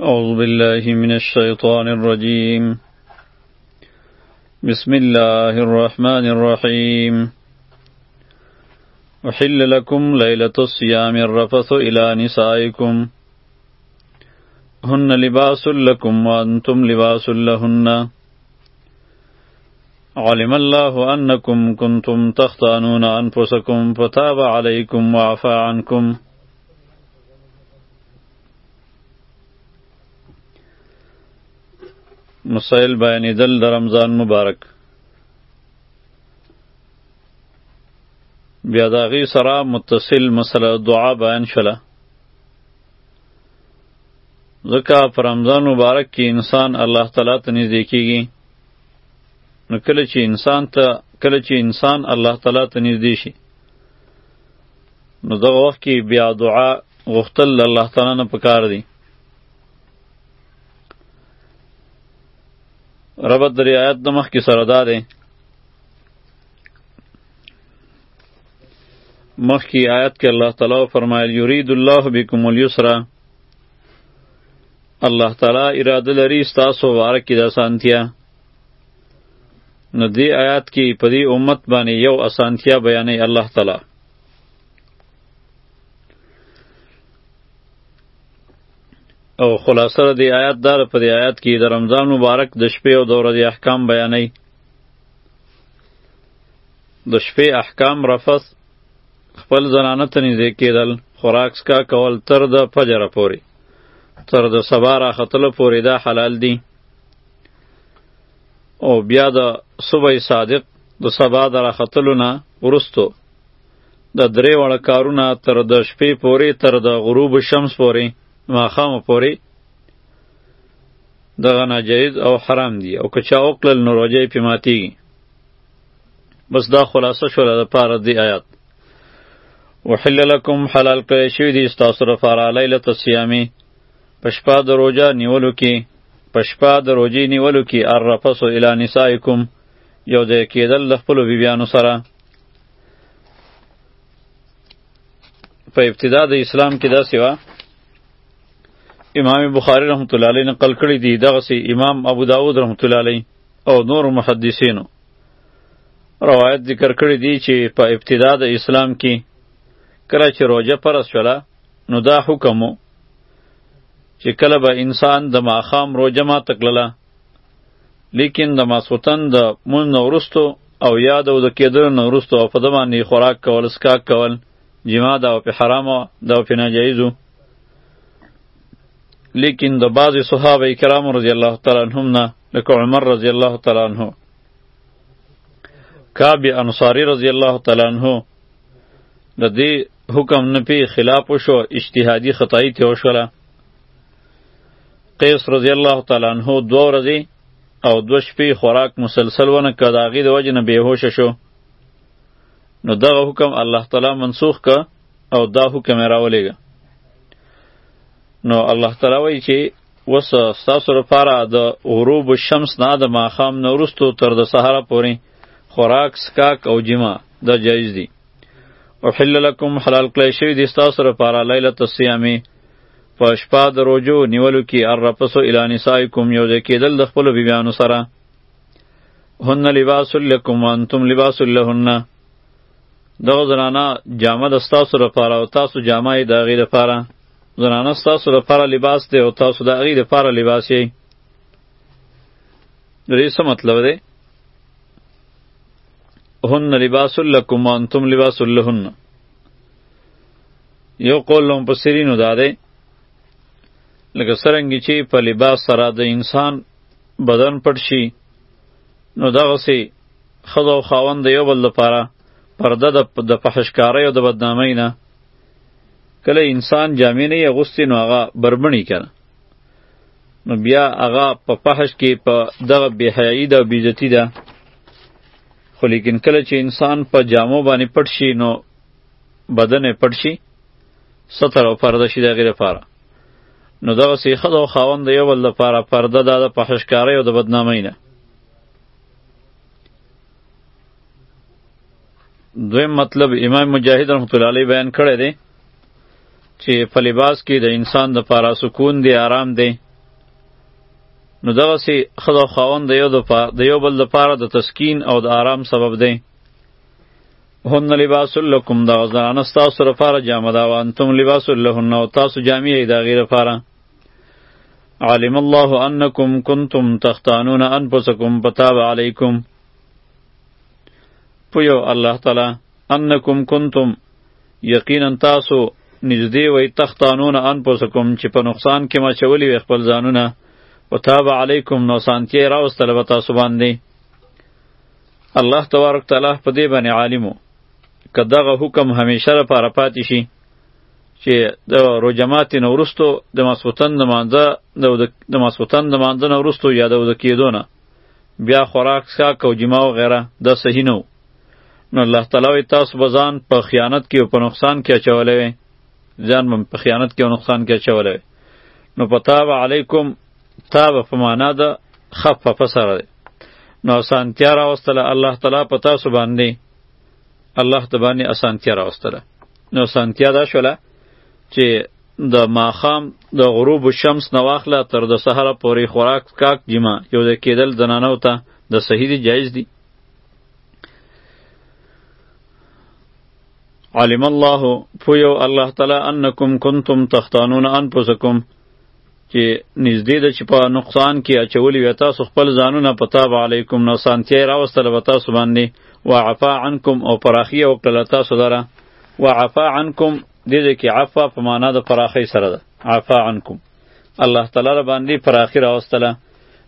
أعوذ بالله من الشيطان الرجيم بسم الله الرحمن الرحيم أحل لكم ليلة الصيام الرفث إلى نسائكم هن لباس لكم وأنتم لباس لهن علم الله انکم کنتم تختانون انفسکم فتاب علیکم وعفا عنکم مسائل بیانیدل د رمضان مبارک بیا د هغې سره متصل مسله دعا بیان شوله ځکه په رمضان مبارک کې انسان الله تعالی ته نږدې کیږي نو کله چې انسان ته کله چې انسان الله تعالی ته نږدې شي نو دغه وخت کې بیا دعا غوښتل الله تعالی نه پکار دی ربط د رعایت د مخکې سره دا دی مخکی آیت کې الله تعالی فرمایل یرید الله بكم اليسر الله تعالی اراده لري تاسو واره کې د اسانتیا نو دې آیات کې په دې امت باندې یو اسانتیا بیانې الله تعالی او خلاصه د آیات دار په دې آیات کې د رمضان مبارک د شپې او د ورځې احکام بیانوي د شپې احکام رفث خپل زنانه ته نږدې کېدل خوراک سکا کول تر د فجره پورې تر د سبا راختلو پورې دا حلال دي او بیا د صبح صادق د سبا د راختلو نه وروستو د درې وړه کارونه تر د شپې پورې تر د غروب شمس پورې ماښام پورې دغه ناجایز او حرام دي او که چا وکړل نو روژه یې پې ماتیږي بس دا خلاصه شوله د پاره دی آیات وحل لکم حلال کړی شوي دي ستاسو لپاره لیلة الصیامي په شپه د روژه نیولو کې په شپه د روژې نیولو کې الرفسو الی نسائکم یو ځای کېدل د خپلو بیبیانو سره په ابتدا د اسلام کې داسې وه امام بخاری رحمت الله علیه نقل کړی دی دغه سي امام ابو داود رحمت الله علیه او نور محدثینو روایت ذکر کړی دی چې په ابتدا د اسلام کې کله چې روژه فرض شوله نو دا حکم و چې کله به انسان د ماښام روژه ماته کړله لیکن د ماسوتن د مونځ نه وروستو او یا د وده کېدلو نه وروستو او په ده باندې خوراک کول څښاک کول جما ده او پې حرامه ده او پې ناجایز لیکن د بعض صحابه کرام رضی الله تعالی عنهم نه لکه عمر رضی الله تعالی عنه کعب انصاری رضی الله تعالی عنه د دې حکم نه پی خلاف وشو اجتهادي خطای ته وشوله قیس رضی الله تعالی عنه دوه ورځې او دوه شپې خوراک مسلسل ونه کړ د هغې د وجې نه بېهوشه شو نو دغه حکم الله تعالی منسوخ که او دا حکم یې راولېږه نو الله تعالی وایي چې اوس ستاسو لپاره د غروب الشمس نه د ماښام نه وروسته تر د سهاره پورې خوراک سکاک او جما دا جایز دي احل لکم حلال کړی شوي دي ستاسو لپاره لیلة الصیامې په شپه د روجو نیولو کې الرفسو الی نسائکم یو ځای کېدل د خپلو بیبیانو سره هن لباس لکم وانتم لباس لهن دغه زنانه جامه د ستاسو لپاره او تاسو جامه یې د هغې لپاره زنانه ستاسو لپاره لباس دی او تاسو د هغې لپاره لباس یې د دې څه مطلب دی هن لباس لکم وانتم لباس لهن یو قول لهم په سرینو دا دی لکه سرنګې چې په لباس سره د انسان بدن پټ شي نو دغسې ښځه او خاوند د یو بل لپاره پرده د فحشکارۍ او د بدنامۍ نه کله انسان جامې نه یې اغوستې نو هغه بربڼي کنه نو بیا هغه په فحش کې په دغه بېحیایي ده او بېعزتي ده خو لیکن کله چې انسان په جامو باندې پټ شي نو بدن یې پټ شي ستر او پرده شي د هغې لپاره نو دغسې ښځه او خاوند د یو بل لپاره پرده ده د فحشکارۍ او د بدنامۍ نه دویم مطلب امام مجاهد رحمت الله علیه بیان کړی دی چې په لباس کې د انسان د پاره سکون دی آرام دی نو دغه سي خدا خاوند د یو د یو بل د پاره د تسکین او د آرام سبب دی هن لباس لکم دا زنانه ستاسو لپاره جامه ده او انتم لباس لهن او تاسو جامې یې د هغې لپاره علم الله انکم کنتم تختانون انفسکم بتاب علیکم پویو الله تعالی انکم کنتم یقینا تاسو نږدې وای تختانون انفسکم چې په نقصان کې ما چولی وي خپل ځانونه وتاب علیکم نو سانتی راوستل به تاسو باندې الله تبارک تعالی په دې باندې عالمو که دغه حکم همیشه لپاره پاتې شي چې د روجمات نه ورستو د ماسوتن د مانځه د ماسوتن د مانځه نه ورستو یا د ود کېدو نه بیا خوراک سا کو جما او غیره د صحیح نو نو الله تعالی تاسو بزان په خیانت کې او په نقصان کې اچولې وي ځان مم په خیانت کې او نقصان کې اچولې وي نو پتاب علیکم تاب په معنا ده خفف سره نو سانتیا راوستله الله تعالی په تاسو باندې الله د باندې اسانتیا راوستله نو اسانتیا دا شوله چې د ماخام د غروب شمس نه واخله تر د سحر پورې خوراک کاک جما یو د کېدل زنانو ته د صحیح دی جایز دی علم الله پویو الله تعالی انکم کنتم تختانون انفسکم چې نږدې ده چې په نقصان کې اچولي وي تاسو خپل ځانونه په تاب علیکم نو سانتیا یې راوستله به تاسو باندې وعفا عنکم او پراخي یې وکړله تاسو لره وعفا عنکم دې ځای کې عفا په معنا د پراخۍ سره ده عفا عنکم الله تعالی را باندې پراخي راوستله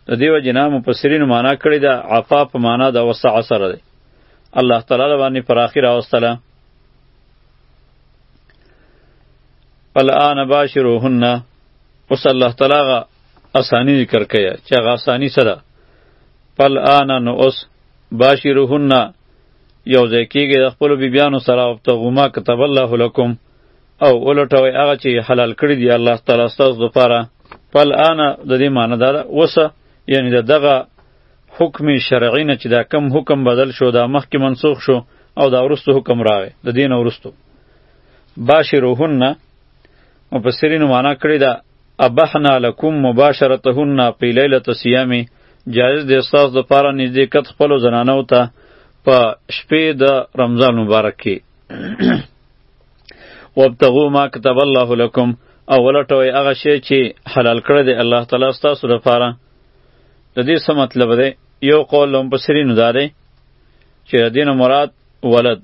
د دې وجې نه مفسرینو معنا کړې ده عفا په معنا د وسع سره ده الله تعالی را باندې پراخي راوستله الان باشروهن اوس الله تعالی غا اسانی ذکر کیا چې هغه اسانی سره پل آن نو اوس باشروهن یو ځای کېږي د خپلو بیبیانو سره وبتغو ما کتب الله لکم او ولټوئ هغه چې حلال کړي دي الله تعالی ستاسو دپاره پل آن د دې معنی دا ده اوسه یعنی د دغه حکم شرعی نه چې دا کم حکم بدل شو دا مخکې منسوخ شو او دا وروسته حکم راغی د دین وروسته باشروهن مفسرینو معنا کړی دا ابحنا لکم مباشرتهن فی لیلۃ الصیام جایز دی استاد د پاره نږدې کت خپل زنانو ته په شپې د رمضان مبارک کې وابتغوا ما كتب الله لكم او ولټوي هغه شی چې حلال کړی دی الله تعالی ستاسو لپاره د دې څه مطلب دی یو قول هم په سرینو دا دی چې د دین مراد ولد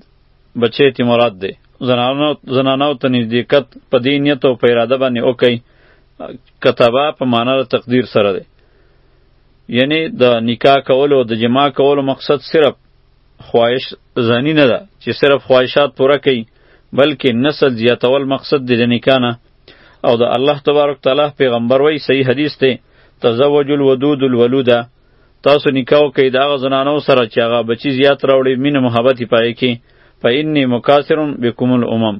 بچی تی مراد دی زنانو زنانو ته نزدېکت په دې نیت او په اراده باندې وکړي کتبه په معنا د تقدیر سره دی یعنی د نکاح کولو د جما کولو مقصد صرف خواهش زنی نه ده چې صرف خواهشات پوره کړي بلکې نسل زیاتول مقصد دی د نکاح نه او د الله تبارک تعالی پیغمبر وای صحیح حدیث دی تزوج الودود الولوده تاسو نکاح وکړئ د هغه زنانو سره چې هغه بچي زیات راوړي مینه محبت یې پای کې فإني مکاثر بكم الامم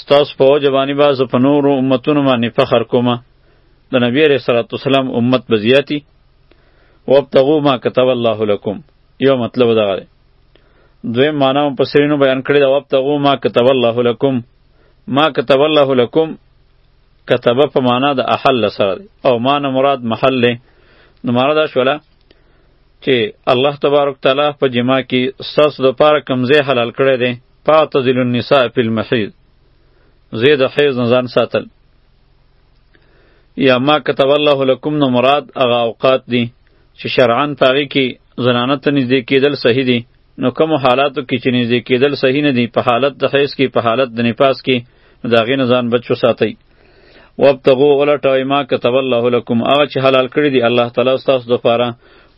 ستاسو په وجه باندې به زه په نورو امتونو باندې فخر کوم د نبی علیه الصلاة والسلام امت به زیاتي وابتغوا ما كتب الله لكم یو مطلب دغه دی دویم معنا هم په سرینو بیان کړې ده وابتغوا ما كتب الله لكم ما كتب الله لكم کتبه په معنا د احل سره دی او معنا مراد محل دی نو معنا دا شوله چې الله تبارک تعالی په جما کې ستاسو دپاره کوم ځای حلال کړی دی فاعتزلوا النساء فی المحیض ځای د حیض نه ځان ساتل یا ما کتب الله لکم نو مراد هغه اوقات دي چې شرعاً په هغې کې زنانه ته نږدې کېدل صحیح دي نو کوم حالاتو کې چې نږدې کېدل صحیح نه دي په حالت د حیض کې په حالت د نفاس کې د هغې نه ځان بچ وساتئ وابتغو ولټوئ ما کتب الله لکم هغه چې حلال کړي دي الله تعالی ستاسو دپاره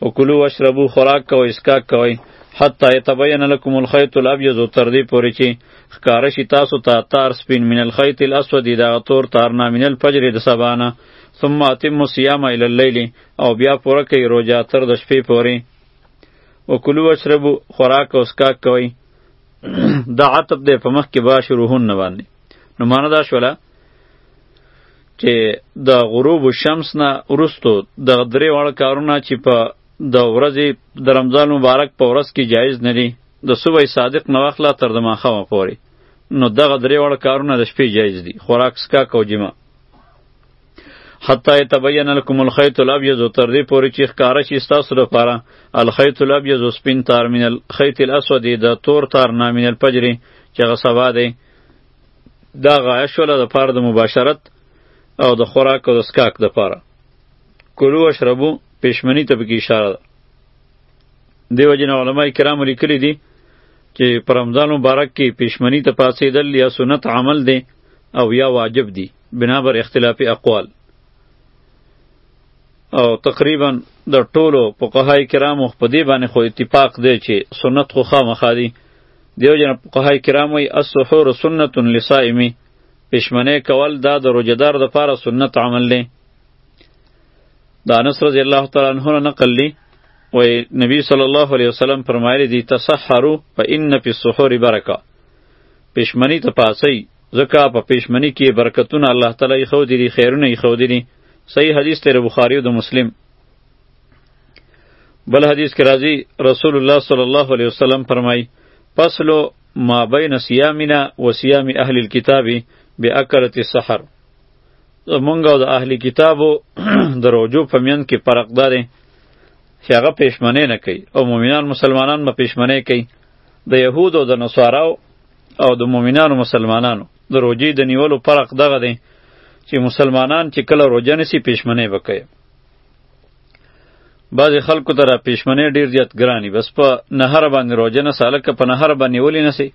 وکلو واشربو خوراک کوئ اسکاک کوئ حتی یتبین لکم الخیط الابیض تر دې پورې چې ښکاره شي تاسو ته تا تار سپین من الخیط الاسود د هغه تور تار نه من الفجر د سبا نه ثم اتموا صیام الی اللیل او بیا پوره کوي روژه تر د شپې پورې او کلو وشربو خوراک او اسکاک کوي دا عطب دی په مخ کې با شروحون نه باندې نو معنا دا شوله چې د غروب شمس نه ورستو د درې وړ کارونه چې په د ورځې د رمضان مبارک په ورځ کې جایز نه دي د صبح صادق نه واخله تر د ماښامه پورې نو دغه درې وړ کارونه د شپې جایز دي خوراک سکاک او جماع حتی تبین لکم الخیط الابیض تر دې پورې چې ښکاره شي ستاسو لپاره الخیط الابیض سپین تار من الخیط الاسود د تور تار نه من الفجر چې هغه سبا دی دا غایه شوله د پاره د مباشرت او د خوراک او د سکاک د پاره کلو اشربو پښمنی ته پکې اشاره ده دیو جن علماء کرام لیکلي دي چې پر رمضان مبارک کې پښمنی ته پاسېدل یا سنت عمل دی او یا واجب دی بنابر اختلافي اقوال او تقریبا د ټولو فقهای کرامو په دې باندې خو اتفاق دی چې سنت خو خامخا دي دیو جن فقهای کرام وایي السحور سنت لصائمی پښمنه کول دا د روزدار د پاره سنت عمل دی دا انس رضی الله تعالی عنہ نقل لی وی نبی صلی الله علیه وسلم فرمایلی دی تسحروا فإن فی السحور برکه پښمنی ته پاسی ځکه په پېشمنی کې برکتونه الله تعالی یې ښودي دي خیرونه یې ښودي دي صحیح حدیث دی بخاری او د مسلم بل حدیث کې راځي رسول الله صلی الله علیه وسلم فرمایي فصل ما بین صیامنا و صیام اهل الكتاب باکلت السحر مونږ او د اهل کتابو د روجو په میان کې فرق داره چې هغه پېشمنې نه کوي او مؤمنان مسلمانان به پېشمنې کوي د یهود او د نصاراو او د مؤمنانو مسلمانانو د روجې د نیولو فرق دغه دی چې مسلمانان چې کله روجه نسی پېشمنې وکړي بعضې خلکو ته را پېشمنې ډېر زیات ګراني بس په نهر باندې روجه نه سالک په نهر باندې ولې نسی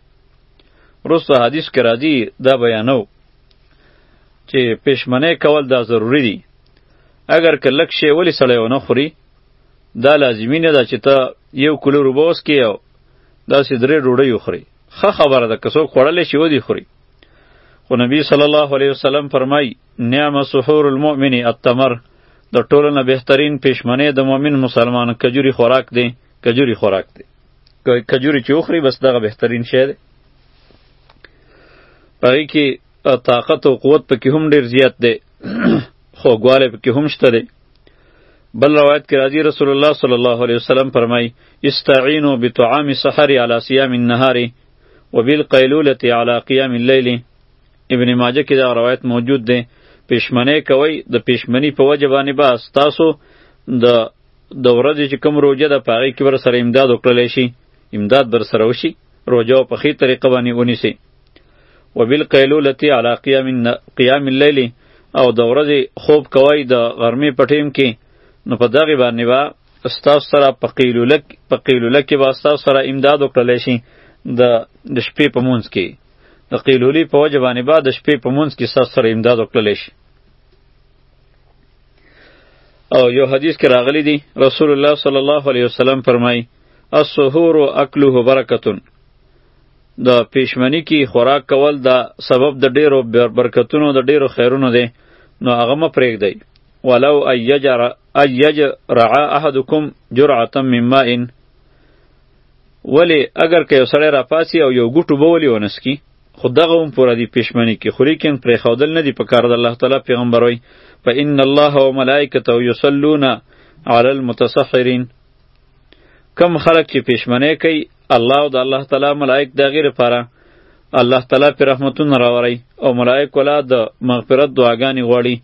وروسته حدیث کې راځي دا بیانو چې پېشمنې کول دا ضروری دي اگر که لک شی ولې سړی ونه خوري دا لازمی نه ده چې ته یو کلو روبه اوس کې یو داسې درې ډوډۍ وخوري ښه خبره ده که څوک خوړلی شي ودې خوري خو نبی صلی الله علیه وسلم فرمای نعم سحور المؤمن التمر د ټولو نه بهترین پښمنه د مؤمن مسلمان کجوري خوراک دی کجوري خوراک دی کجوري چې وخوري بس دغه بهترین شی دی پهغې کې طاقت او قوت پکې هم ډیر زیات دی خوږوالی پکې هم شته دی بل روایت کې راځي رسول الله صلی الله علیه وسلم فرمای استعینوا بطعام سحر علی صیام النهار وبالقیلوله علی قیام الليل ابن ماجه کې دا روایت موجود دی پښمنه کوي د پښمنی په وجه باندې با تاسو د د ورځې چې کوم روزه ده په هغې کې ور سره امداد وکړلی شي امداد بر سره وشي روزه په ښې طریقه باندې ونیسي وبالقیلولة علی قیام قیام اللیل او د ورځې خوب کوی د غرمې په ټیم کې نو په دغه باندې با ستاسو سره په قیلوله په قیلوله کې با ستاسو سره امداد وکړلی شي د د شپې په مونځ کې د قیلولي په وجه باندې با د شپې په مونځ کې ستاسو سره امداد وکړلی شي او یو حدیث کې راغلی دی رسول الله صلی الله علیه وسلم فرمایي السحور اکله برکتون د پېشمنی کی خوراک کول دا سبب د ډیرو برکتونو د ډیرو خیرونو دی نو هغه مه پرېږدئ ولو ایجر ایج رعا احدکم جرعه من ماء ولی اگر که یو سړی راپاسی او یو ګوټو به ولی ونسکی خو دغه هم پوره دی پېشمنی کی خو لیکن پرېښودل نه دی په کار د الله تعالی پیغمبر وای فان الله و ملائکته یصلون علی المتصحرین کم خلق چې پښمنه کوي الله او د الله تعالی ملائک د غیر لپاره الله تعالی پر رحمتونه راوري او ملائک ولا د مغفرت دعاګانې غواړي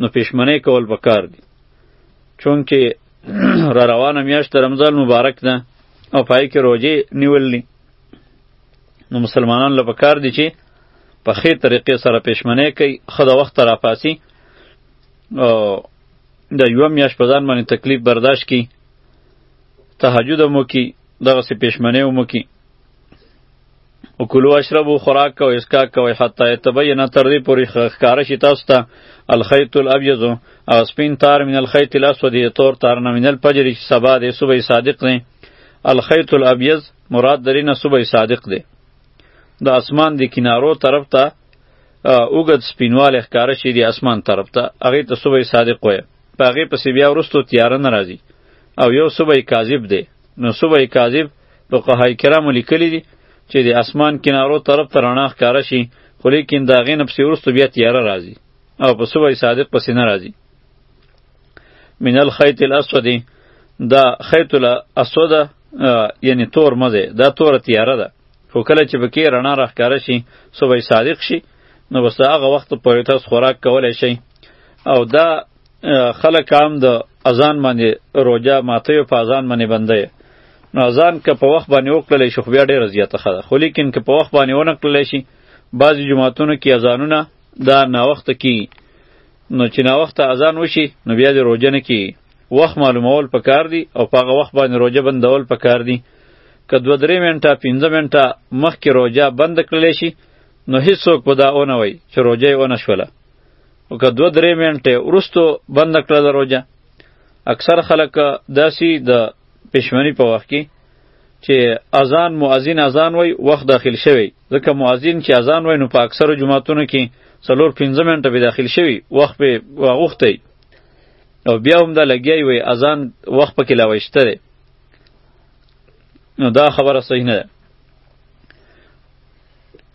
نو پښمنه کول پکار دي چونکه را روانه میاشت رمضان مبارک ده او پای کې روزه نیولې نو مسلمانان له پکار دي چې په خې طریقې سره پښمنه کوي خو د وخت را پاسي او د یوه میاشت په ځان باندې تکلیف برداشت کی تهجد هم وکړي دغسې پېشمنۍ هم وکړي او کلو اشربو خوراک کوئ اسکاک کوئ حتی یتبین تر دې پورې ښکاره شي تاسو ته الخیط الابیض او سپین تار من الخیط الاسود یې تور تار نه من الفجر چې سبا دی صبح صادق دی الخیط الابیض مراد درې نه صبح صادق دی د اسمان د کنارو طرف ته اوږد سپینوالی ښکاره شي د اسمان طرف ته هغې ته صبح صادق وایه په هغې پسې بیا وروستو تیاره نه راځي او یو صبح کاذب دی نو صبح کاذب فقهای کرامو لیکلی دي چې د اسمان کنارو طرف ته رڼا ښکاره شي خو لیکن د هغې نه پسې وروستو بیا تیاره راځي او په صبح صادق پسې نه راځي من الخیط الاسود دا خیط الاسود یعنی تور مزه دا تور تیاره ده خو کله چې پکې رڼا راښکاره شي صبح صادق شي نو بس دا هغه وخت په تاسو خوراک کولای شي او دا خلک هم د اذان باندې روجا ماته په اذان باندې بندي نو اذان که په وخت باندې وکړل شي خو بیا ډېر زیاته خده خو لیکن که په وخت باندې ونه کړل شي بعضی جماعتونو کې اذانونه دا نا وخت کی نو چې نا وخت اذان وشي نو بیا د روجنه کی وخت معلومول پکار دي او په هغه وخت باندې روژه بندول پکار دي که دوه درې منټه پنځه منټه مخکې روژه بند کړلی شي نو هیڅوک به دا ونه وایي چې روژه یې ونه شوله او که دوه درې منټه وروستو بنده کړه د روژه اکثر خلک داسې د دا پښمني په وخت کې چې اذان مؤذن اذان وای وخت داخل شوی ځکه مؤذن چې اذان وای نو په اکثرو جماعتونو کې څلور پنځه منټه به داخل شوی وخت به واغوختی او بیا هم دا لګیا وي اذان وخت پکې لا وشته دی نو دا خبره صحیح نه ده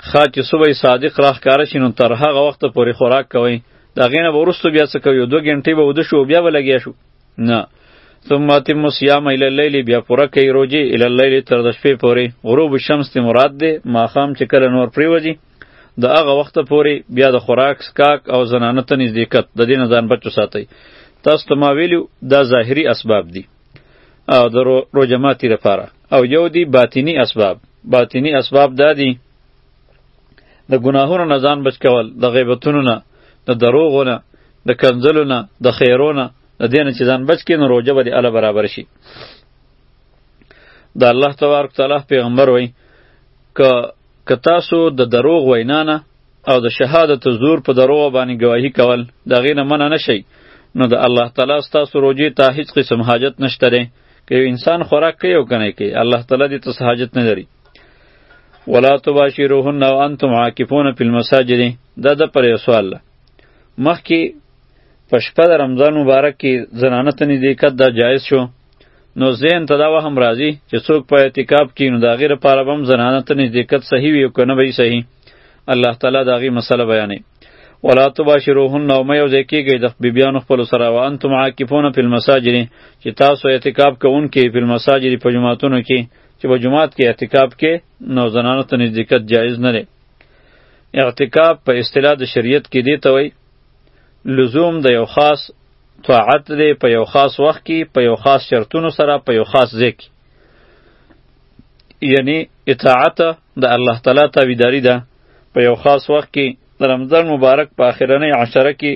ښه چې صبح صادق راښکاره شي نو تر هغه وخته پورې خوراک کوئ د هغې نه به وروسته بیا څه کوي دوه ګنټې به وده شو بیا به لګیا شو نه ثم اتم صیام الی اللیل بیا پوره کوي روژې الی اللیل تر د شپې پورې غروب الشمس ته مراد دی ماښام چې کله نور پرېوځي د هغه وخت پورې بیا د خوراک سکاک او زنانه ته نزدېکت د دې نه ځان بچ وساتئ تاسو ته ما ویلي دا ظاهري اسباب دي او د روژه ماتي لپاره او یو دی باطینی اسباب باطینی اسباب دا دي د ګناهونو نه ځان بچ کول د غیبتونو نه د دروغو نه د کنځلو نه د خیرو نه د دې نه چې ځان بچ کړي نو روژه به دې الله برابر شي د الله تبارک تعالی پیغمبر وایي که که تاسو د دروغ وینا نه او د شهادت زور په دروغ باندې گواهی کول د هغې نه منع نشئ نو د الله تعالی ستاسو روژې ته هیڅ قسم حاجت نشته دی که یو انسان خوراک کوي او که نه کوي الله تعالی دې ته حاجت نه لري ولا تباشروهن وانتم عاکفون فی المساجد دا د پر یو سوال ده مخکې په شپه د رمضان مبارک کې زنانه ته نږدې کت دا جایز شو نو ذهن ته دا وهم راځي چې څوک په اعتکاف کې نو د هغې لپاره به هم زنانه ته نږدې کت صحیح وي او که نه به یې صحیح الله تعالی د هغې مسله بیانوي ولا تباشروهن او مې یوځای کېږئ د بیبیانو خپلو سره و انتم عاکفون فی المساجد چې تاسو اعتکاف کوونکي فی المساجد په جوماتونو کې چې په جومات کې اعتکاف کې نو زنانو ته نزدېکت جایز نه دی اعتکاف په اصطلاح د شریعت کې دی ته وایي لزوم د یو خاص طاعت دی په یو خاص وخت کې په یو خاص شرطونو سره په یو خاص ځای کې یعنی اطاعت د الله تعالی تابعداري ده په یو خاص وخت کې د رمضان مبارک په آخرنۍ عشره کې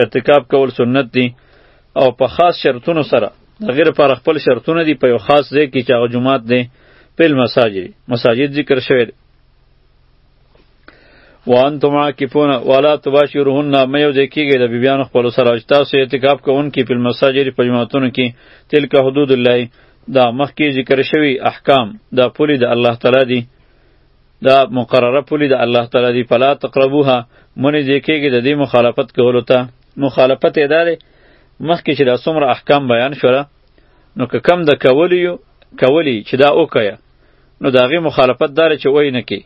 اعتکاف کول سنت دی او په خاص شرطونو سره د غیر پر خپل شرطونه دی په یو خاص ځای کې چې هغه جمعات دی په مساجد مساجد ذکر شوی وانتم عاکفون ولا تباشرهن مې یو ځای کېږئ د بیبیانو خپلو سره چې تاسو اعتکاف کوونکي په المساجد په جوماتونو کې تلک حدود الله دا مخکې ذکر شوي احکام دا پولې د الله تعالی دي دا مقرره پولې د الله تعالی دي فلا تقربوها مونې ځای کېږئ د دې مخالفت کولو ته مخالفت یې دا دی مخکې چې دا څومره احکام بیان شوله نو که کم د کولی یو کولی چې دا وکړه نو د هغې مخالفت داره چې وای نه کې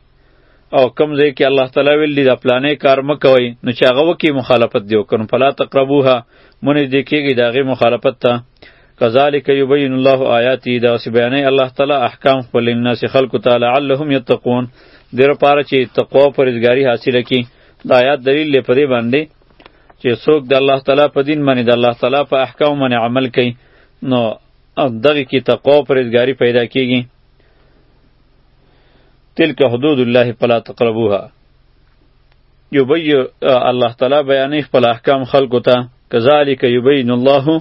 او کم ځای کې الله تعالی ویل دی دا پلانې کار مه کوئ نو چې هغه وکړي مخالفت دی وکړو فلا تقربوها مونږ دې کېږي د هغې مخالفت ته کذالک یبین الله آیاتی دا سی بیانې الله تعالی احکام خپل الناس خلق تعالی علهم یتقون دیر پاره چې تقوا پرېزګاری حاصله کی دا آیات دلیل لپاره باندې چې څوک د الله تعالی په دین باندې د الله تعالی په احکام باندې عمل کوي نو دغه کې تقوا او پرهیزګاري پیدا کیږي تلک حدود الله فلا تقربوها یبی الله تعالی بیانې خپل احکام خلکو ته کذالک یبین الله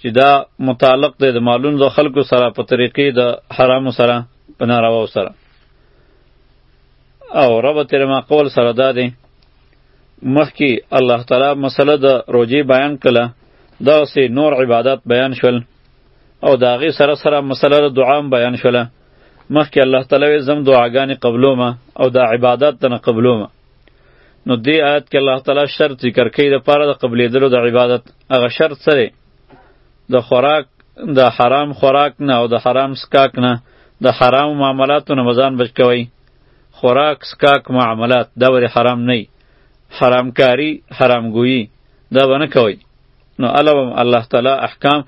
چې دا متعلق دی د معلوم د خلکو سره په طریقې د حرامو سره په نارواو سره او رب تیر ما قول سره دا دی مخکې الله تعالی مسله د روجې بیان کړه دا سه نور عبادت بیان شول او دا غي سره سره مسله د دعا بیان شول مخکې الله تعالی زم دعاګانې قبلومه او دا عبادت تنه قبلومه نو دې آیت کې الله تعالی شرط ذکر کوي د پاره د قبلېدلو د عبادت هغه شرط څه دی د خوراک د حرام خوراک نه او د حرام سکاک نه د حرام معاملاتو نه مزان بچ کوي خوراک سکاک معاملات دا ور حرام نه حرامکاری حرامګویی دا ونه کوي نو علم الله تعالی احکام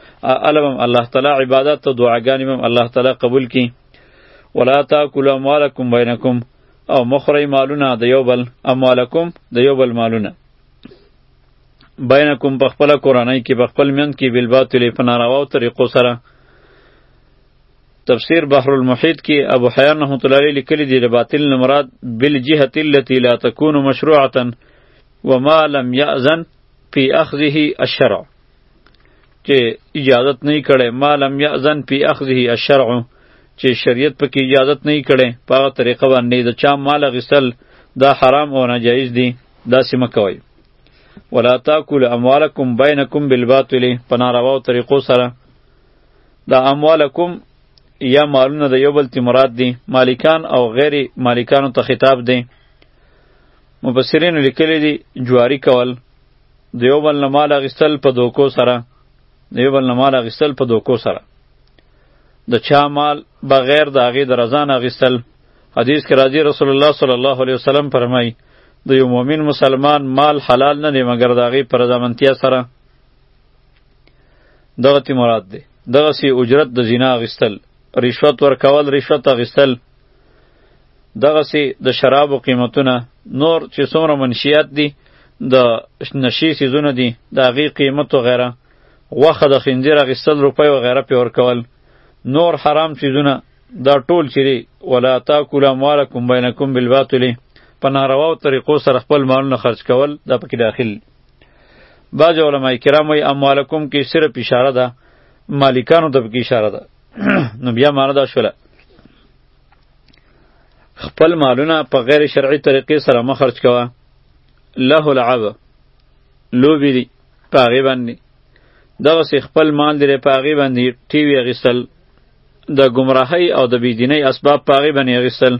علم الله تعالی عبادت او دعاګانې هم الله تعالی قبول کړي ولا تاکلوا اموالکم بینکم او مخری مالونه د یو بل اموالکم د یو بل مالونه بینکم په خپل کورنۍ کې په خپل مند کې بل باطل په نارواو طریقو سره تفسیر بحر المحیط کې ابو حیان رحمت الله علیه لیکلی دی د باطل نه مراد بل جهت التي لا تكون مشروعه وما لم يأذن في اخذه الشرع چې اجازت نه کړي ما لم یاذن فی اخذه الشرع چې شریعت پکې اجازت نه کړي په هغه طریقه باندې د چا مال غسل دا حرام او ناجایز دي دا سم کوي ولا تاکل اموالکم بینکم بالباطل په نارواو طریقو سره دا اموالکم یا مالونه د یو بل تی مراد دي مالکان او غیر مالکانو ته خطاب دي مفسرین لیکلی دي جواری کول د یو بل نه مال اخیستل په دوکو سره د یو بل نه مال اخیستل په دوکو سره د چا مال بغیر د هغې د رضا نه اخیستل حدیث کې راځي رسول الله صلی الله علیه وسلم فرمایي د یو مؤمن مسلمان مال حلال نه دی مګر د هغې په رضامندتیا سره دغه تی مراد دی دغه سی اجرت د زنا اخیستل رشوت ورکول رشوت اخیستل دغه سي د شرابو قیمتونه نور چې څومره منشیات دي د نشي سیزونه دي د هغې قیمت و غیره غوښه د خنزیر اخیستل روپۍ و غیره پې ورکول نور حرام سیزونه دا ټول چې دی ولا تاکل اموالکم بینکم بالباطل په نارواو طریقو سره خپل مالونه خرج کول دا پکې داخل بعض علما کرام وایي اموالکم کې صرف اشاره ده مالکانو ته پکې اشاره ده نو بیا معنا دا شوله خپل مالونه په غیر شرعي طریقې سره مه خرج کوه له العب لوبې دي په هغې باندې دغسې خپل مال دی په هغې باندې ټي وي اخیستل د ګمراهۍ او د بېدینۍ اسباب په هغې باندې اخیستل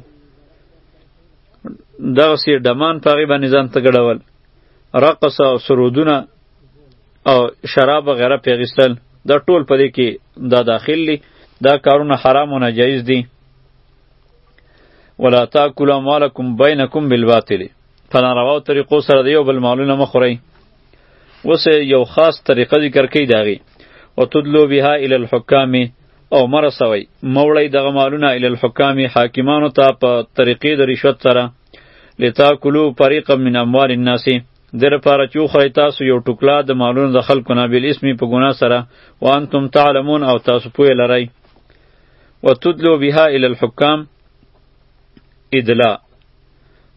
دغسې ډمان په هغې باندې ځان ته ګډول رقص او سرودونه او شراب وغیره پیغستل دا ټول پدې کې دا داخل دي دا کارونه حرام او ناجایز دي ولا تاکلوا مالکم بینکم بالباطل فنارواو طریقو سره د یو بل مالونه مه خورئ اوس یو خاص طریقه ذکر کوي د هغې وتدلو بها الی الحکام او مه رسوئ مه وړئ دغه مالونه الی الحکام حاکمانو ته په طریقې د رشوت سره لتاکلو فریقا من اموال الناس دې لپاره چې وخورئ تاسو یو ټوکړه د مالونو د خلکو نه بالاسم په ګناه سره وانتم تعلمون او تاسو پوه لرئ وتدلو بها الی الحکام ادلا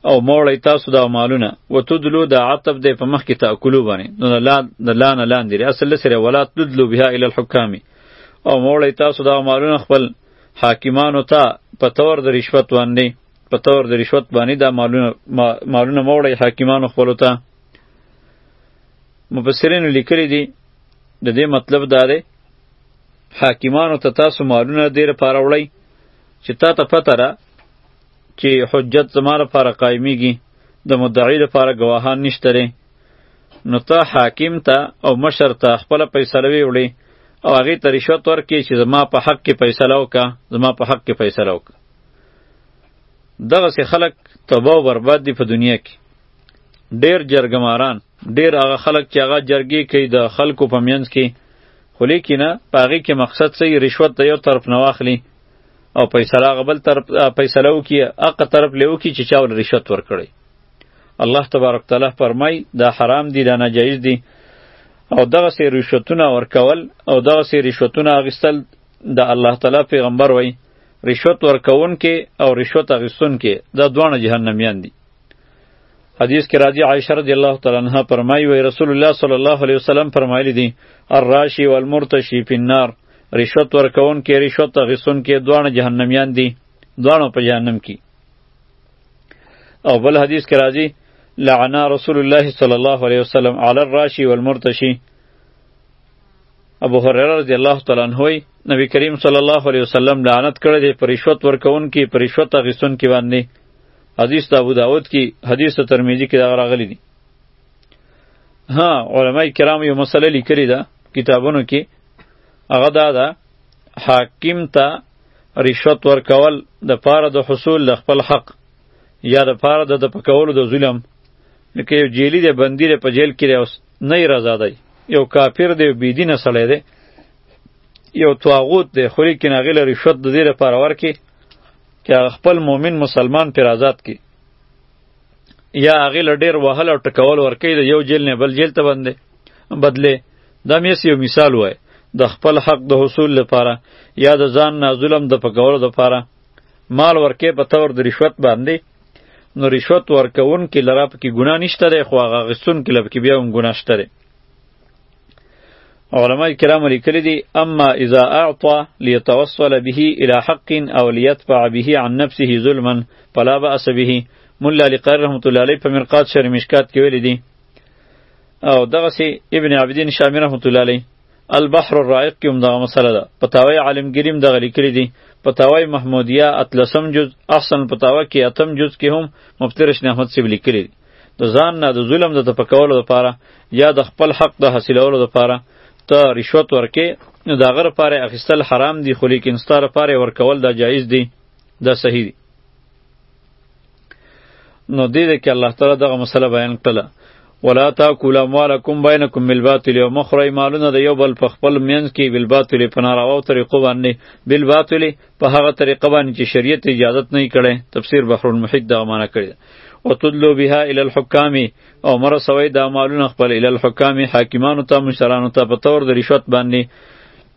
او موړی تاسو دا مالونه وتدلو دا عطب دی په مخ کې تاکلو باندې نو د لا د لا نه لاندې لري اصل سره ولا تدلو بها الی الحکام او موړی تاسو دا مالونه خپل حاکمانو ته په تور د رشوت باندې په تور د رشوت باندې دا مالونه مالونه موړی حاکمانو خپل ته مفسرین لیکلی دي د دې مطلب دا دی حاکمانو ته تاسو مالونه ډیر پاره وړی چې تا ته پته را چې حجت زما لپاره قایمیږي د مدعی لپاره گواهان نشته لري نو ته حاکم ته او مشر ته خپل فیصله ویوړي او هغه ته رشوت ورکړي چې زما په حق کې فیصله وکړه زما په حق کې فیصله وکړه دغه سه خلق تباہ او برباد دي په دنیا کې ډیر جرګماران ډیر هغه خلق چې هغه جرګې کوي د خلکو په منځ کې خو لیکنه په هغې کې مقصد څه رشوت د یو طرف نه واخلي او فیصله هغه بل طرف فیصله وکړي هغه طرف له وکړي چې چا ول رشوت ورکړي الله تبارک تعالی فرمای دا حرام دي دا ناجایز دي او دغه سه رشوتونه ورکول او دغه سه رشوتونه اغستل د الله تعالی پیغمبر وای رشوت ورکون کې او رشوت اغستون کې دا دوانه جهنميان دي حدیث کې راځي عائشه رضی الله تعالی عنها فرمایي وای رسول الله صلی الله علیه وسلم فرمایلی دي الراشی والمرتشی فی النار رشوت ورکون کې رشوت اغستون کې دوانه جهنميان دي دوانه په جهنم کې او بل حدیث کې راځي لعنا رسول الله صلی الله علیه وسلم علی الراشی والمرتشی ابو هريره رضی الله تعالی عنہ وی نبی کریم صلی الله علیه وسلم لعنت کړی دی پر رشوت ورکون کې پر رشوت اخیستون کې باندې حدیث د ابو داود کې حدیث ته ترمذی کې دا راغلی دی ها علما کرام یو مسله لیکلی ده کتابونو کې هغه دا ده حاکم ته رشوت ورکول د پاره د حصول د خپل حق یا د پاره د پکولو د ظلم لکه یو جیلی دی بندی دی په جیل کې دی اوس نه یې رضا دی یو کافر دی بی دینه سړی دی یو طاغوت دی خو لیکن هغې له رشوت د دې لپاره ورکړي چې هغه خپل مؤمن مسلمان پرې آزاد کړي یا هغې له ډېر وهل او ټکول ورکوي د یو جیل نه بل جیل ته بندې بدلې دا مې یو مثال وای د خپل حق د حصول لپاره یا د ځان نه ظلم د پکولو لپاره مال ورکې په تور د رشوت باندې نو رشوت ورکون کې لرا پکې ګنا نشته دی خو هغه غستون کې لپاره بیا هم ګنا شته دی علماء کرام لیکلی دی اما اذا اعطى ليتوصل به الى حق او ليدفع به عن نفسه ظلما فلا باس به مولا علی قاری رحمت الله علیه په مرقات شرمشکات کې ویل دي او دغه سي ابن عابدین شامی رحمت الله علیه البحر الرائق کې هم دغه مسله ده پتاوی عالمګریم دغه لیکلي دي پتاوی محمودیه اتلسم جز احسن پتاوه کې اتم جز کې هم مفتی رشن احمد صیب لیکلي دي د ځان نه د ظلم د تپکولو لپاره یا د خپل حق د حاصلولو لپاره ته رشوت ورکې نو د هغه لپاره اخیستل حرام دي خو لیکن ستا لپاره ورکول دا جایز دي دا صحیح دي نو دې ده کې الله تعالی دغه مسله بیان کړله ولا تاکل اموالکم بینکم بالباطل او مخری مالونه د یو بل په خپل منځ کې بالباطل په نارواو طریقو باندې بالباطل په هغه طریقه باندې چې شریعت اجازه نه کړي تفسیر بحر المحیط دا معنا کړی او تدلو بها ال الحکام او مر سوی دا مالونه خپل ال الحکام حاکمانو ته مشرانو ته په تور د رشوت باندې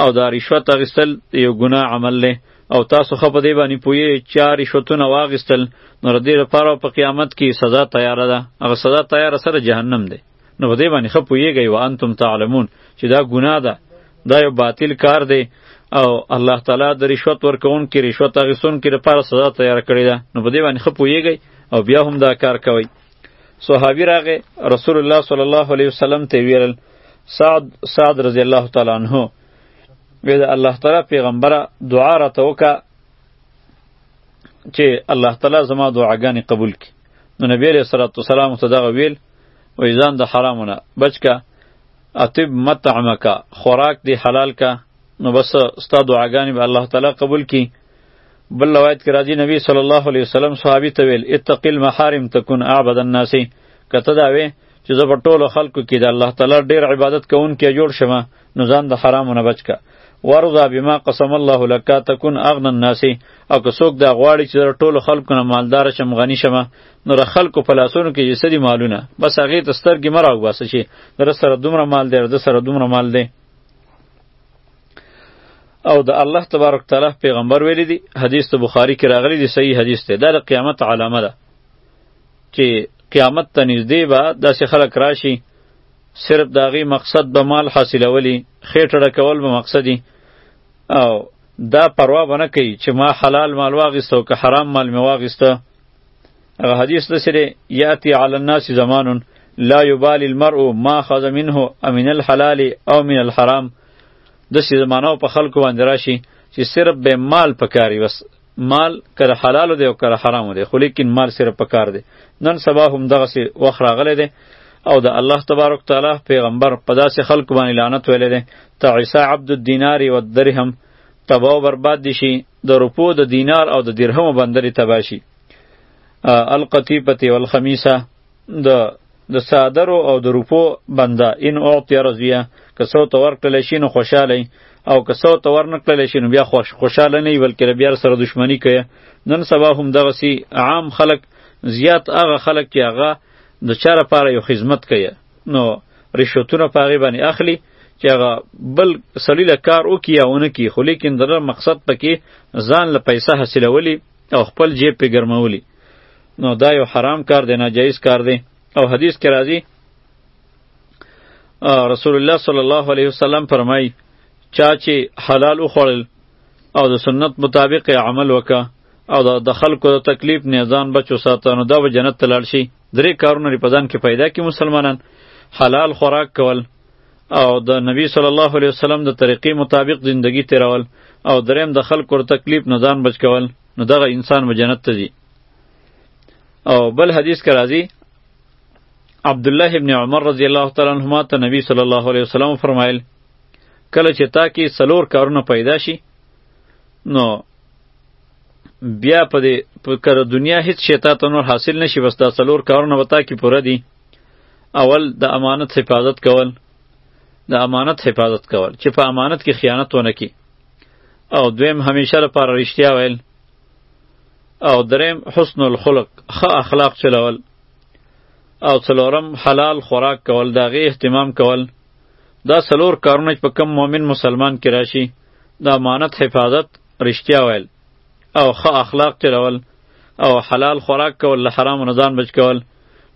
او دا رشوت اخیستل یو ګناه عمل دی او تاسو خو په دې باندې پوهیږئ چې چا رشوتونه واخیستل نو د دې لپاره په قیامت کې سزا تیاره ده هغه سزا تیاره سره جهنم دی نو په دې باندې خو پوهیږئ و انتم تعلمون چې دا ګناه ده دا یو باطل کار دی او الله تعالی د رشوت ورکون کې رشوت اخیستون کې لپاره سزا تیار کړې ده نو په دې باندې خو پوهیږئ او بیا هم دا کار کوئ صحابي راغی رسول الله صلی الله علیه وسلم ته ویل سعد سعد رضی الله تعالی عنہ وی د الله تعالی پیغمبره دعا راته وکړه چې الله تعالی زما دعاګانې قبول کړي نو نبی علیه الصلاۃ والسلام ته دغه ویل وی ځان د حرامونه بچ که اطب مطعمک خوراک دی حلال که نو بس ستا دعاګانې به الله تعالی قبول کړي بل روایت کې راځي نبی صلی الله علیه وسلم صحابي ته ویل اتق المحارم تكن اعبد الناس کته دا وی چې زه په ټولو خلکو کې د الله تعالی ډیر عبادت کوونکی جوړ شم نو ځان د حرامو نه بچ کا ورضا بما قسم الله لك تكن اغنى الناس او که څوک دا غواړي چې د ټولو خلکو نه مالدار شم غنی شم نو د خلکو په لاسونو کې یې سدي مالونه بس هغې ته سترګې مه راوباسه چې در سره دومره مال دی د سره دومره مال دی او د الله تبارک تعالی پیغمبر ویلی دی حدیث ته بخاری کې راغلی دی صحیح حدیث دی دا د قیامت علامه ده چې قیامت ته نږدې به داسې خلک راشي صرف د هغې مقصد به مال حاصلولی خېټه ډکول به مقصدي او دا پروا به نه کوي چې ما حلال مال واخیسته او که حرام مال مې واخیسته هغه حدیث د سره یاتی علی الناس زمان لا یبالی المرء ما خذ منه امن الحلال او من الحرام د سې زمانو په خلکو باندې راشي چې صرف به مال پکاري بس مال کر حلال دی او کر حرام دی خو لیکن مال صرف پکار دی نن سبا هم دغه سي وخت راغلی دی او د الله تبارک تعالی پیغمبر په داسې خلکو باندې لعنت ویلی دی تعیسی عبد الدینار و الدرهم تباو برباد دي شي د روپو د دینار او د درهمو بندرې تباه شي القطیبتې والخمیسه د د صادرو او د روپو بنده ان اعطی رضویه که څو ته ورکړلی شي نو خوشحالی او که څو ته ورنکړلی شي نو بیا خوشحاله نه وي بلکې له بیا سره دښمني کوي نن سبا هم دغسې عام خلک زیات هغه خلک چې هغه د چا لپاره یو خدمت کوي نو رشوتونه په هغې باندې اخلي چې هغه بل سړي له کار وکړي یا ونه کړي خو لیکن د ده مقصد پکې ځان له پیسه حاصلولي او خپل جیب پې ګرمولي نو دا یو حرام کار دی ناجایز کار دی او حدیث کې راځي رسول الله صلی الله علیه وسلم فرمایي چا چې حلال وخوړل او د سنت مطابق عمل وکړه او د خلکو د تکلیف نه ځان بچ وساته نو دا به جنت ته لاړ شي درې کارونه لري په ځان کې پیدا کړي مسلمانان حلال خوراک کول او د نبی صلی الله علیه وسلم د طریقې مطابق زندگی تیرول او دریم د خلکو ور تکلیف نه ځان بچ کول نو دغه انسان به جنت ته ځي او بل حدیث کې راځي عبد الله ابن عمر رضی الله تعالی عنهما ته نبی صلی الله علیه وسلم فرمایل کله چې تا کې سلور کارونه پیدا شي نو بیا په دې په کر دنیا هیڅ شی تا ته نور حاصل نشي بس دا څلور کارونه به تا کې پوره دي اول د امانت حفاظت کول د امانت حفاظت کول چې په امانت کې خیانت ونه کی او دویم همیشه لپاره رښتیا ویل او دریم حسن الخلق ښه اخلاق چلول او څلورم حلال خوراک کول د هغې اهتمام کول دا څلور کارونه چې په کم مؤمن مسلمان کې راشي د امانت حفاظت رښتیا ویل او ښه اخلاق چلول او حلال خوراک کول له حرامو نه ځان بچ کول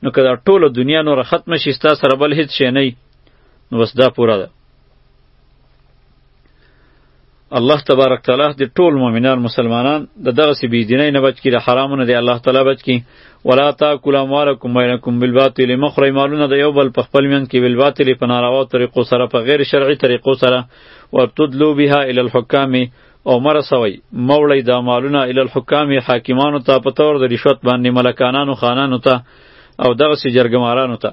نو که دا ټوله دنیا نوره ختمه شي ستا سره بل هیڅ شی نه نو بس دا پوره ده الله تبارک تعالی د ټول مؤمنان مسلمانان د دغه سی بيدینۍ نه بچ کی د حرامو نه دی الله تعالی بچ کی ولا تاکلوا اموالکم بینکم بالباطل مخری مالونه د یو بل په خپل منځ کې بالباطل په ناروا طریقو سره په غیر شرعي طریقو سره وتدلو بها الی الحکام او مرسوي موړی دا مالونه الی الحکام حاکمانو ته په تور د رشوت باندې ملکانانو خانانو ته او دغه سي جرګمارانو ته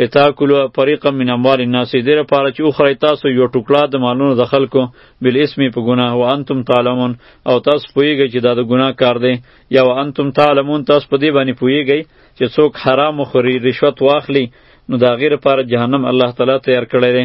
لتاکلوا فریقا من اموال الناس دې لپاره چې وخورئ تاسو یو ټوکړه د مالونو د خلکو بل اسم په ګناه او انتم تعلمون او تاسو پوهیږئ چې دا د ګناه کار دی یا و انتم تعلمون تاسو په دې باندې پوهیږئ چې څوک حرام خوري رشوت واخلي نو دا غیر لپاره جهنم الله تعالی تیار کړی دی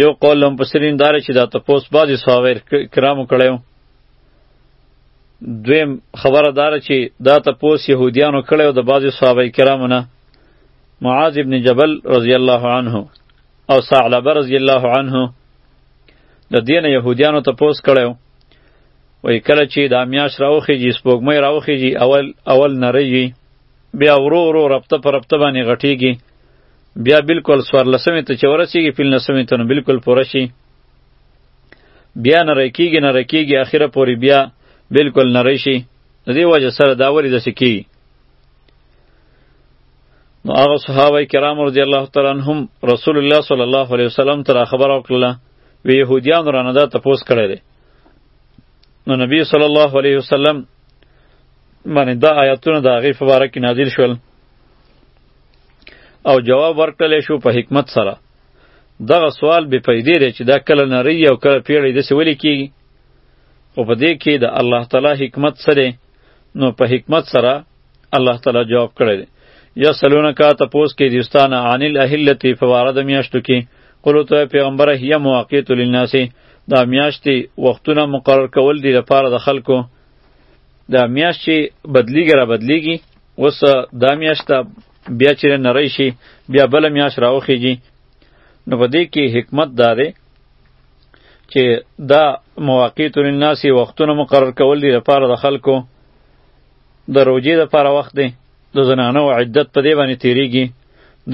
یو قول هم پسرین داره چې دا تپوس بعضې صحابه کرامو کړی دویم خبره داره چې دا تپوس یهودیانو کړی او د بعضې صحابه کرامو نه معاذ ابن جبل رضی الله عنه او ثعلبه رضی الله عنه د دین یهودیانو تپوس کړی وای کله چې دا میاش راوخیږي سپوږمۍ راوخیږي اول اول نری بیا ورو ورو رپته په رپته باندې غټیږي بیا بالکل سوارلسمې ته چې ورسېږي پنځلسمې ته نو بالکل پوره شي بیا نری کېږي نری کېږي اخره پورې بیا بالکل نری شي د دې وجه سره دا ولې داسې کېږي نو هغه صحابه کرام رضی الله تعالی عنهم رسول الله صلی الله علیه وسلم ته خبر او کړله وی يهوديان رانه دا تپوس کړی دی نو نبی صلی الله علیه وسلم باندې دا آیاتونه د هغې په باره کې نازل شول او جواب ورکړل شو په حکمت سره دغه سوال به پیدې دی چې دا کله نری او کله پیړی د سولې کیږي خو په دې کې د الله تعالی حکمت سره نو په حکمت سره الله تعالی جواب کړی دی یا سلونه کا تپوس کې دیستان عن الاهلتی فوارد میاشتو کې قلو ته پیغمبره هي مواقیت للناس دا میاشتې وختونه مقرر کول دي لپاره د خلکو دا میاشت چې بدلیږي را بدلیږي اوس دا میاشت بیا چې نری شي بیا بل میاش راوخیږي نو په دې کې حکمت دا دی چې دا مواقیت للناس وختونه مقرر کول دي لپاره د خلکو د روجې لپاره وخت دی د زنانو عدت په دې باندې تیریږي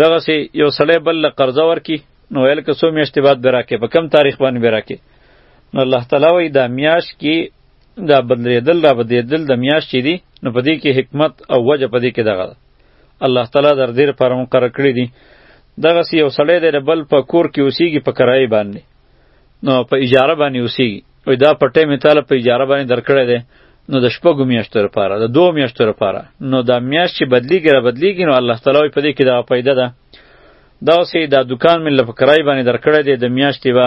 دغه سي یو سړی بل له قرضه ورکی نو ویل که څو میاشتې بعد به راکې په کم تاریخ باندې به راکې نو الله تعالی وایي دا میاش کې دا بدلیدل را بدلیدل د میاشت چي دي نو په دې کې حکمت او وجه په دې کې دغه ده الله تعالی در دې لپاره مقرر کړی دي دغه سی یو سړی دی بل په کور کې اوسیږي په کرایه باندې نو په اجاره باندې اوسیږي وای دا پټه می تعالی په اجاره باندې درکړی دی نو د شپږو میاشتو لپاره د دوه میاشتو لپاره نو دا میاشت چې بدلیږي را بدلیږي نو الله تعالی په دې کې دا پیدا ده دا اوسې دا دکان مې لپاره کرای باندې درکړی دی د میاشتې به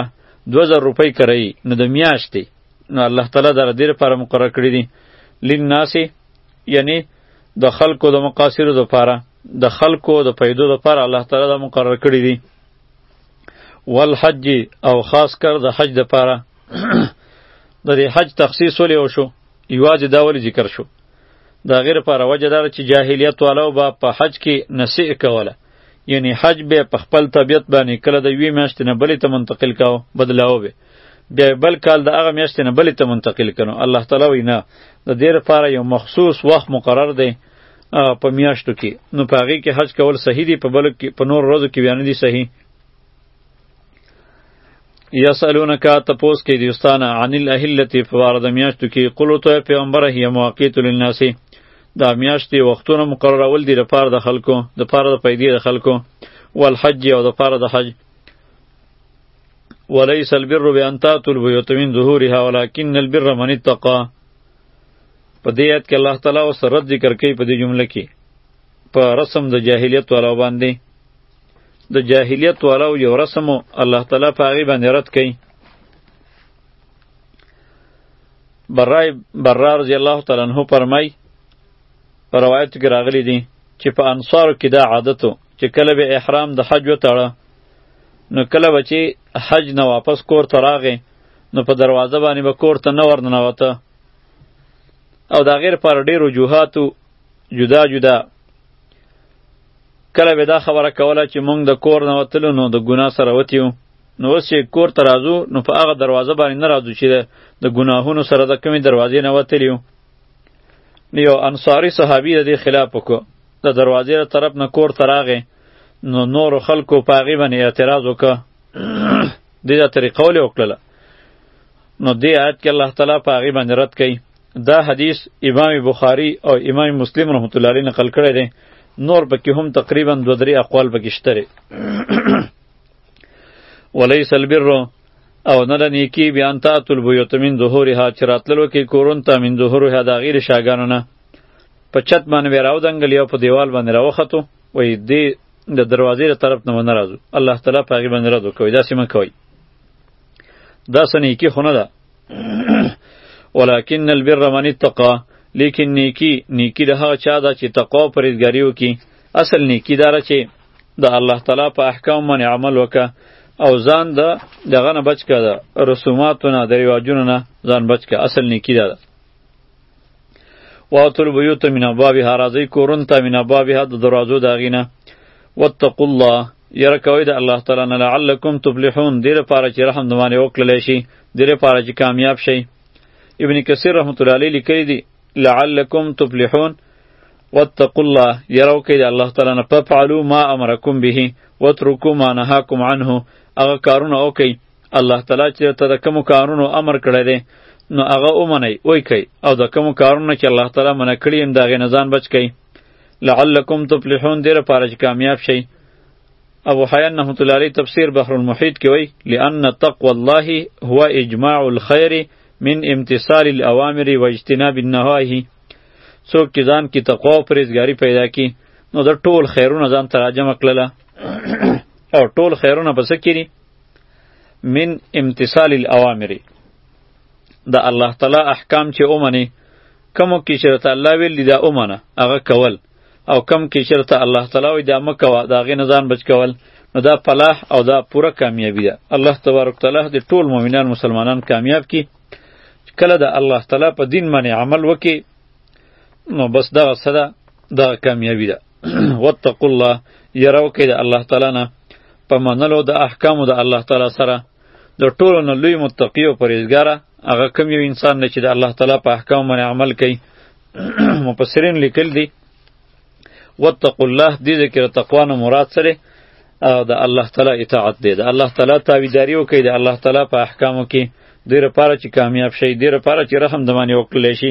2000 روپۍ کرایي نو د میاشتې نو الله تعالی دا دې لپاره مقرر کړی دي للناس یعنی د خلکو د مقاصدو لپاره د خلکو د پیدو لپاره الله تعالی دا مقرر کړی دي والحج او خاص کر د حج لپاره د دې حج تخصیص ولې وشو یوازې دا ولې ذکر شو دا غیر پر وجه دار چې جاهلیت والو با په حج کې نسیع کوله یعنی حج به په خپل طبیعت باندې کله د یوې میاشتې نه بلې ته منتقل کاوه بدلاوه به بیا بل کال د هغه میاشتې نه بلې ته منتقل کړو الله تعالی وایي نه د دې لپاره یو مخصوص وخت مقرر دی په میاشتو کې نو په هغې کې حج کول صحیح دی په بلو کې په نور ورځو کې بیا نه دي صحیح یسالونک تپوس کې دیستان عن الاهله په واره د میاشتو کې قلو ته پیغمبره هي مواقیت للناس دا میاشتې وختونه مقررول دي لپاره د خلکو د لپاره د پیدې د خلکو والحج او د لپاره د حج وليس البر بأن تأتوا البيوت من ظهورها ولكن البر من اتقى په دې آیت کې الله تعالی اوس رد ذکر کوي په دې جمله کې په رسم د جاهلیت والا باندې د جاهلیت والا یو رسم الله تعالی په هغه باندې رد کوي برای برا رضی الله تعالی عنہ فرمای په روایت کې راغلی دي چې په انصار کې دا عادت چې کله به احرام د حج وتاړه نو کله به چې حج نه واپس کور ته راغې نو په دروازه باندې به کور ته نه ورننوته او د هغې لپاره ډېر وجوهاتو جدا جدا کله به دا خبره کوله چې مونږ د کور نه وتلو نو د ګناه سره وتیو نو اوس چې کور ته راځو نو په هغه دروازه باندې نه راځو چې د ګناهونو سره د کومې دروازې نه وتلي یو یو انصاري صحابي د دې خلاف وکړو د دروازې له طرف نه کور ته راغی نو نور خلکو په هغې باندې اعتراض وکړه دې دا طریقه ولې وکړله نو دې آیت کې الله تعالی په هغې باندې رد کوي دا حدیث امام بخاری او امام مسلم رحمت الله علیه نقل کړی دی نور پکې هم تقریبا دو درې اقوال پکې شته دی ولیس البر او نه د نیکی بیان تا تل بیوت من ظهورها چې راتللو کې کورون ته من ظهورها د غیر شاګانو نه په چت باندې به راودنګل یو په دیوال باندې راوختو وای دې د دروازې له طرف نه مو نه راځو الله تعالی په هغې باندې رد وکوي داسې مه کوئ دا څه نیکي خو نه ده ولکن البر من اتقا لیکن نیکی نیکی د هغه چا ده چې تقوا او پرهیزګاري وکړي اصل نیکی داره چې د الله تعالی په احکام باندې عمل وکړه او ځان د دغه نه بچ کړه د رسوماتو نه د رواجونو نه ځان بچ کړه اصل نیکی دا ده واتو البیوت من ابوابها راځئ کورونو ته من ابوابها د دروازو د هغې نه واتقوا الله یره کوئ د الله تعالی نه لعلکم تفلحون دې لپاره چې رحم د باندې وکړلی شي دې لپاره چې کامیاب شئ ابن کثیر رحمت الله علیه لیکلی دی لعلکم تفلحون واتقوا الله یره وکړئ د الله تعالی نه ففعلوا ما امرکم به واترکوا ما نهاکم عنه هغه کارونه وکړئ الله تعالی چې ته د کوم کارونو امر کړی دی نو هغه ومنئ وای کوي او د کوم کارونو چې الله تعالی منع کړي هم د هغې نه ځان بچ کوي لعلکم تفلحون دې لپاره چې کامیاب شئ ابو حیان رحمت الله علیه تفسیر بحر المحیط کې وایي لأن تقوى الله هو اجماع الخير من امتثال الاوامر و اجتناب النواهی څوک چې ځان کې تقوا او پرهیزګاري پیدا کړي نو د ټول خیرونه ځان ته راجمع کړله او ټول خیرونه په څه کړي من امتصال الاوامر د الله تعالی احکام چې اومني کمو کې چرته الله ویل دا اومنه هغه کول او کم کې چرته الله تعالی وی دا مکوا دا غي نزان بچ کول نو دا فلاح او دا پوره کامیابی ده الله تبارک تعالی دې ټول مؤمنان مسلمانان کامیاب کی کله د الله تعالی په دین باندې عمل وکي نو بس دغه صدا دغه کامیابی ده واتقوا الله یراو کې د الله تعالی نه په منلو د احکامو د الله تعالی سره د ټولو نه لوی متقی او پرهیزګاره هغه کم یو انسان دی چې د الله تعالی په احکامو باندې عمل کوي مفسرین لیکل دي واتقوا الله دې ذکر تقوا نه مراد سره او د الله تعالی اطاعت دی د الله تعالی تابعداري وکړي د الله تعالی په احکامو کې دیر پاره چې کامیاب شي دیر پاره چې رحم دمانه وکړل شي